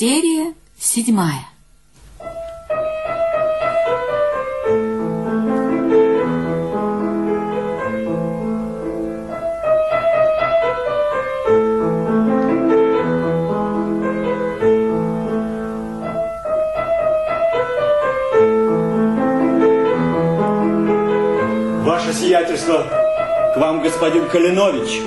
Серия седьмая. Ваше сиятельство, к вам господин Калинович.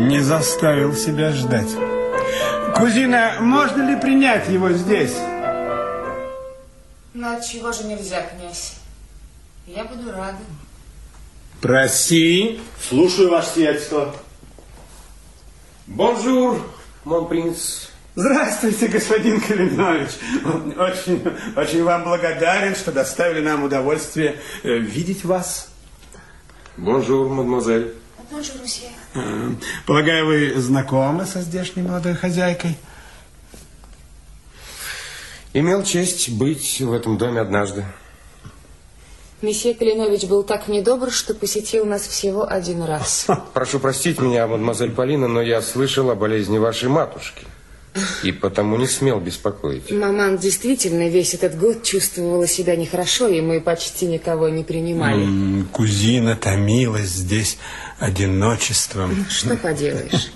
Не заставил себя ждать. Кузина, можно ли принять его здесь? Ну, чего же нельзя, князь? Я буду рада. Проси. Слушаю, ваше сиятельство. Bonjour, mon prince. Здравствуйте, господин Калинович. Очень, очень вам благодарен, что доставили нам удовольствие э, видеть вас. Bonjour, mademoiselle. Bonjour, monsieur. Э, Полагаю, вы знакомы со здешней молодой хозяйкой? Имел честь быть в этом доме однажды. Месье Калинович был так недобр, что посетил нас всего один раз. Прошу простить меня, мадемуазель Полина, но я слышал о болезни вашей матушки. И потому не смел беспокоить. Маман действительно весь этот год чувствовала себя нехорошо, и мы почти никого не принимали. М, Кузина томилась здесь одиночеством. Что поделаешь?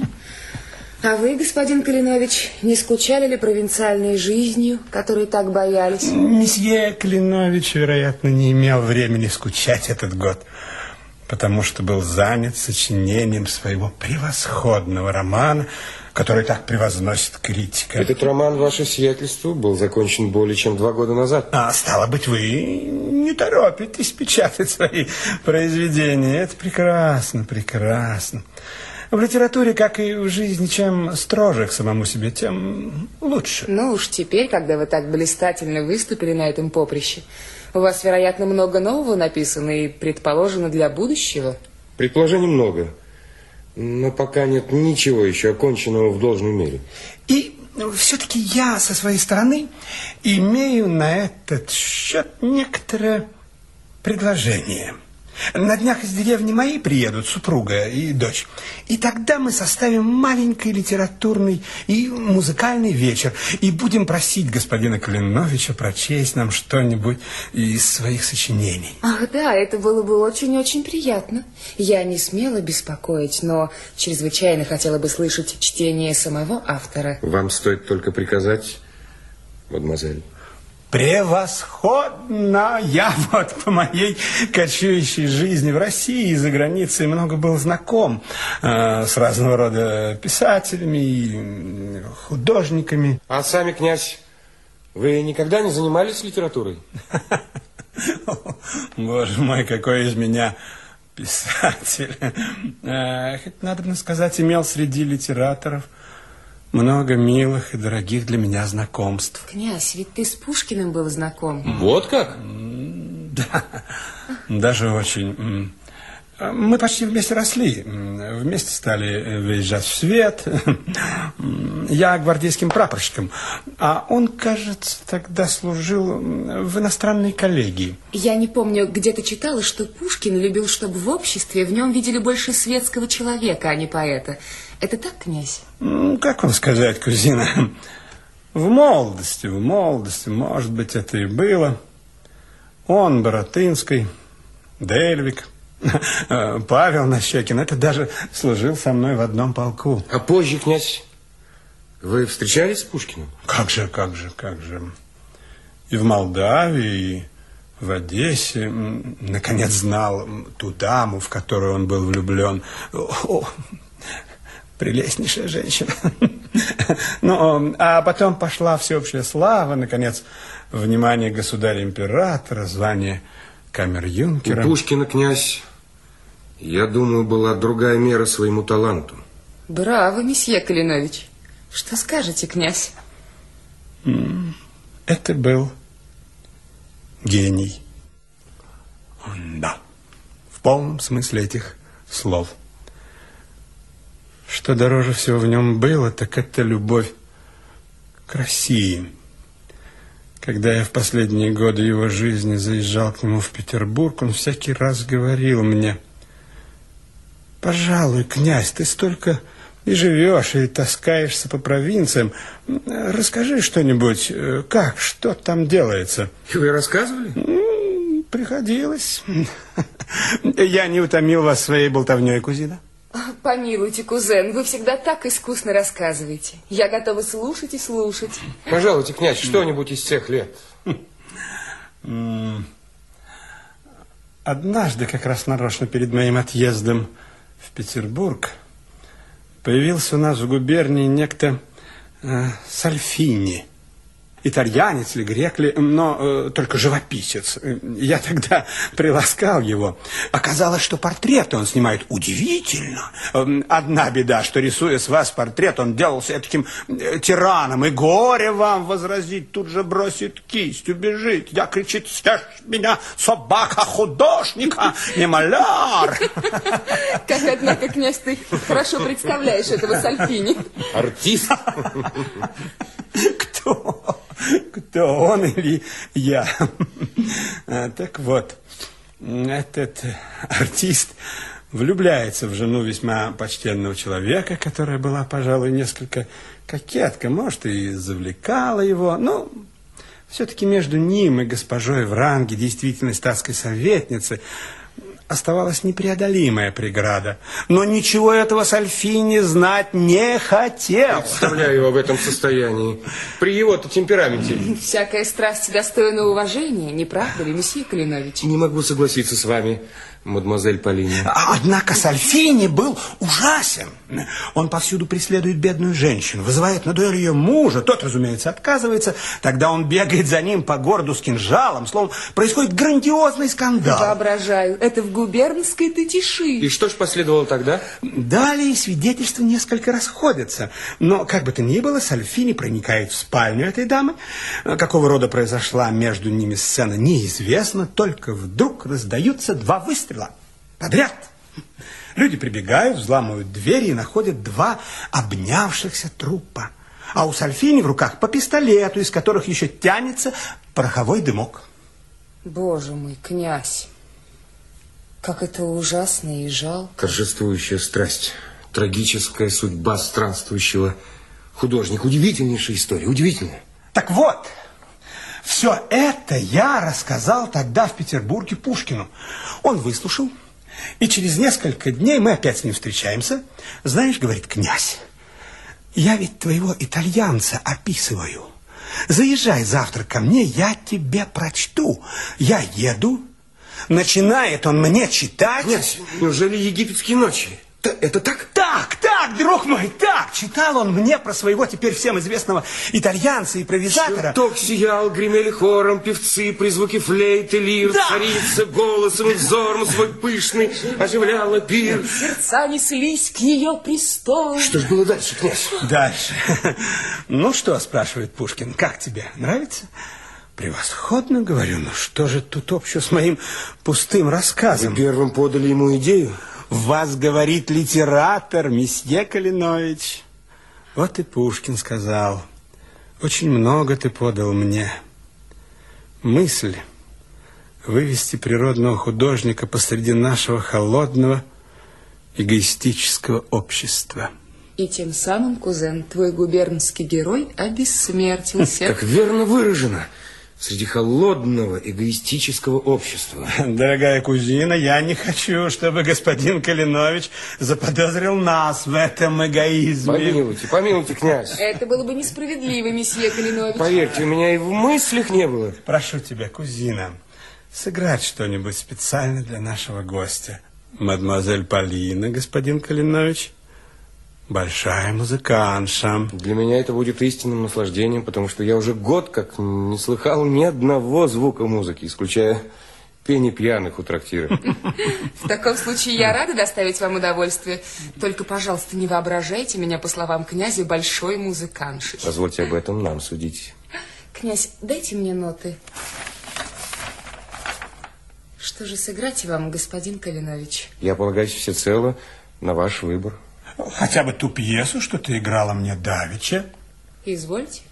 А вы, господин Калинович, не скучали ли провинциальной жизнью, которой так боялись? Месье Клинович, вероятно, не имел времени скучать этот год, потому что был занят сочинением своего превосходного романа, который так превозносит критика. Этот роман, ваше сиятельство, был закончен более чем два года назад. А стало быть, вы не торопитесь печатать свои произведения. Это прекрасно, прекрасно. В литературе, как и в жизни, чем строже к самому себе, тем лучше. Ну уж теперь, когда вы так блистательно выступили на этом поприще, у вас, вероятно, много нового написано и предположено для будущего. Предположений много, но пока нет ничего еще оконченного в должной мере. И все-таки я со своей стороны имею на этот счет некоторое предложение. На днях из деревни моей приедут супруга и дочь. И тогда мы составим маленький литературный и музыкальный вечер. И будем просить господина Калиновича прочесть нам что-нибудь из своих сочинений. Ах, да, это было бы очень-очень приятно. Я не смела беспокоить, но чрезвычайно хотела бы слышать чтение самого автора. Вам стоит только приказать, мадемуазель. Превосходно! Я вот по моей кочующей жизни в России и за границей много был знаком э, с разного рода писателями и художниками. А сами, князь, вы никогда не занимались литературой? Боже мой, какой из меня писатель. Э, хоть, надо бы сказать, имел среди литераторов много милых и дорогих для меня знакомств. Князь, ведь ты с Пушкиным был знаком. Вот как? Да, даже очень. М. Мы почти вместе росли, вместе стали выезжать в свет. Я гвардейским прапорщиком, а он, кажется, тогда служил в иностранной коллегии. Я не помню, где ты читала, что Пушкин любил, чтобы в обществе в нем видели больше светского человека, а не поэта. Это так, князь? Как вам сказать, кузина? В молодости, в молодости, может быть, это и было. Он, Боротынский, Дельвик, э, Павел Нащекин, это даже служил со мной в одном полку. А позже, князь, вы встречались с Пушкиным? Как же, как же, как же. И в Молдавии, и в Одессе, наконец, знал ту даму, в которую он был влюблен. О, прелестнейшая женщина. Ну, а потом пошла всеобщая слава, наконец, внимание государя-императора, звание У камер-юнкера. Пушкина, князь, я думаю, была другая мера своему таланту. Браво, месье Калинович. Что скажете, князь? Это был гений. Да, в полном смысле этих слов. Что дороже всего в нем было, так это любовь к России. Когда я в последние годы его жизни заезжал к нему в Петербург, он всякий раз говорил мне, «Пожалуй, князь, ты столько и живешь, и таскаешься по провинциям. Расскажи что-нибудь, э, как, что там делается? И вы рассказывали? Приходилось. Я не утомил вас своей болтовней, кузина. Помилуйте, кузен, вы всегда так искусно рассказываете. Я готова слушать и слушать. Пожалуйте, князь, что-нибудь из тех лет. Однажды, как раз нарочно перед моим отъездом в Петербург, появился у нас в губернии некто э, Сальфини. Итальянец или грек ли, но э, только живописец. Э, Я тогда приласкал его. Оказалось, что портрет он снимает удивительно. Эм, Одна беда, что рисуя с вас портрет, он делался таким тираном. И горе вам возразить, тут же бросит кисть, убежит. Я кричит, съешь меня, собака художника, не маляр. Как, однако, князь, ты хорошо представляешь этого Сальфини. Артист. Кто? Он или я? А, Так вот, этот артист влюбляется в жену весьма почтенного человека, которая была, пожалуй, несколько кокетка, может, и завлекала его, но все-таки между ним и госпожой в ранге действительной статской советницы оставалась непреодолимая преграда. Но ничего этого Сальфини знать не хотел. Представляю его в этом состоянии. При его-то темпераменте. Всякая страсть достойна уважения, не правда ли, месье Калинович? Не могу согласиться с вами, мадемуазель Полина. Однако Сальфини был ужасен. Он повсюду преследует бедную женщину, вызывает на дуэль ее мужа. Тот, разумеется, отказывается. Тогда он бегает за ним по городу с кинжалом. Словом, происходит грандиозный скандал. Воображаю, это в губернской-то тиши. И что ж последовало тогда? Далее свидетельства несколько расходятся. Но, как бы то ни было, Сальфини проникает в спальню этой дамы. Какого рода произошла между ними сцена, неизвестно. Только вдруг раздаются два выстрела. Подряд. Люди прибегают, взламывают двери и находят два обнявшихся трупа. А у Сальфини в руках по пистолету, из которых еще тянется пороховой дымок. Боже мой, князь, как это ужасно и жалко. Торжествующая страсть. Трагическая судьба странствующего художника. Удивительнейшая история, удивительная. Так вот, все это я рассказал тогда в Петербурге Пушкину. Он выслушал, и через несколько дней мы опять с ним встречаемся. Знаешь, говорит князь, я ведь твоего итальянца описываю. Заезжай завтра ко мне, я тебе прочту. Я еду, начинает он мне читать. Князь, неужели египетские ночи? Т- Это так? Так, так, друг мой, так. Читал он мне про своего теперь всем известного итальянца, импровизатора. Чертог сиял, гремели хором певцы, при звуке флейты, лир, Да. царица голосом и взором свой пышный оживляла пир. Сердца неслись к ее престолу. Что ж было дальше, князь? Дальше. Ну что, спрашивает Пушкин, как тебе? Нравится? Превосходно, говорю, ну что же тут общего с моим пустым Вы рассказом? первым подали ему идею. Вас говорит литератор, месье Калинович. Вот и Пушкин сказал. Очень много ты подал мне. Мысль вывести природного художника посреди нашего холодного, эгоистического общества. И тем самым, кузен, твой губернский герой обессмертился. Так верно выражено. Среди холодного эгоистического общества. Дорогая кузина, я не хочу, чтобы господин Калинович заподозрил нас в этом эгоизме. Помилуйте, помилуйте, князь. Это было бы несправедливо, месье Калинович. Поверьте, у меня и в мыслях не было. Прошу тебя, кузина, сыграть что-нибудь специально для нашего гостя. Мадемуазель Полина, господин Калинович, большая музыкантша. Для меня это будет истинным наслаждением, потому что я уже год как не слыхал ни одного звука музыки, исключая пение пьяных у трактира. В таком случае я рада доставить вам удовольствие. Только, пожалуйста, не воображайте меня, по словам князя, большой музыкантшей. Позвольте об этом нам судить. Князь, дайте мне ноты. Что же сыграть вам, господин Калинович? Я полагаюсь всецело на ваш выбор. Хотя бы ту пьесу, что ты играла мне давеча. Извольте.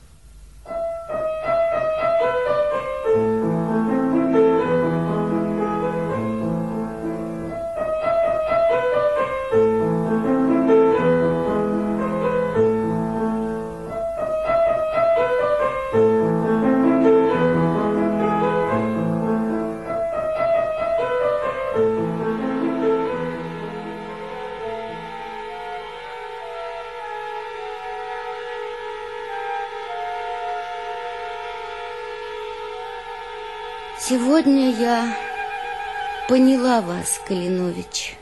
Сегодня я поняла вас, Калинович.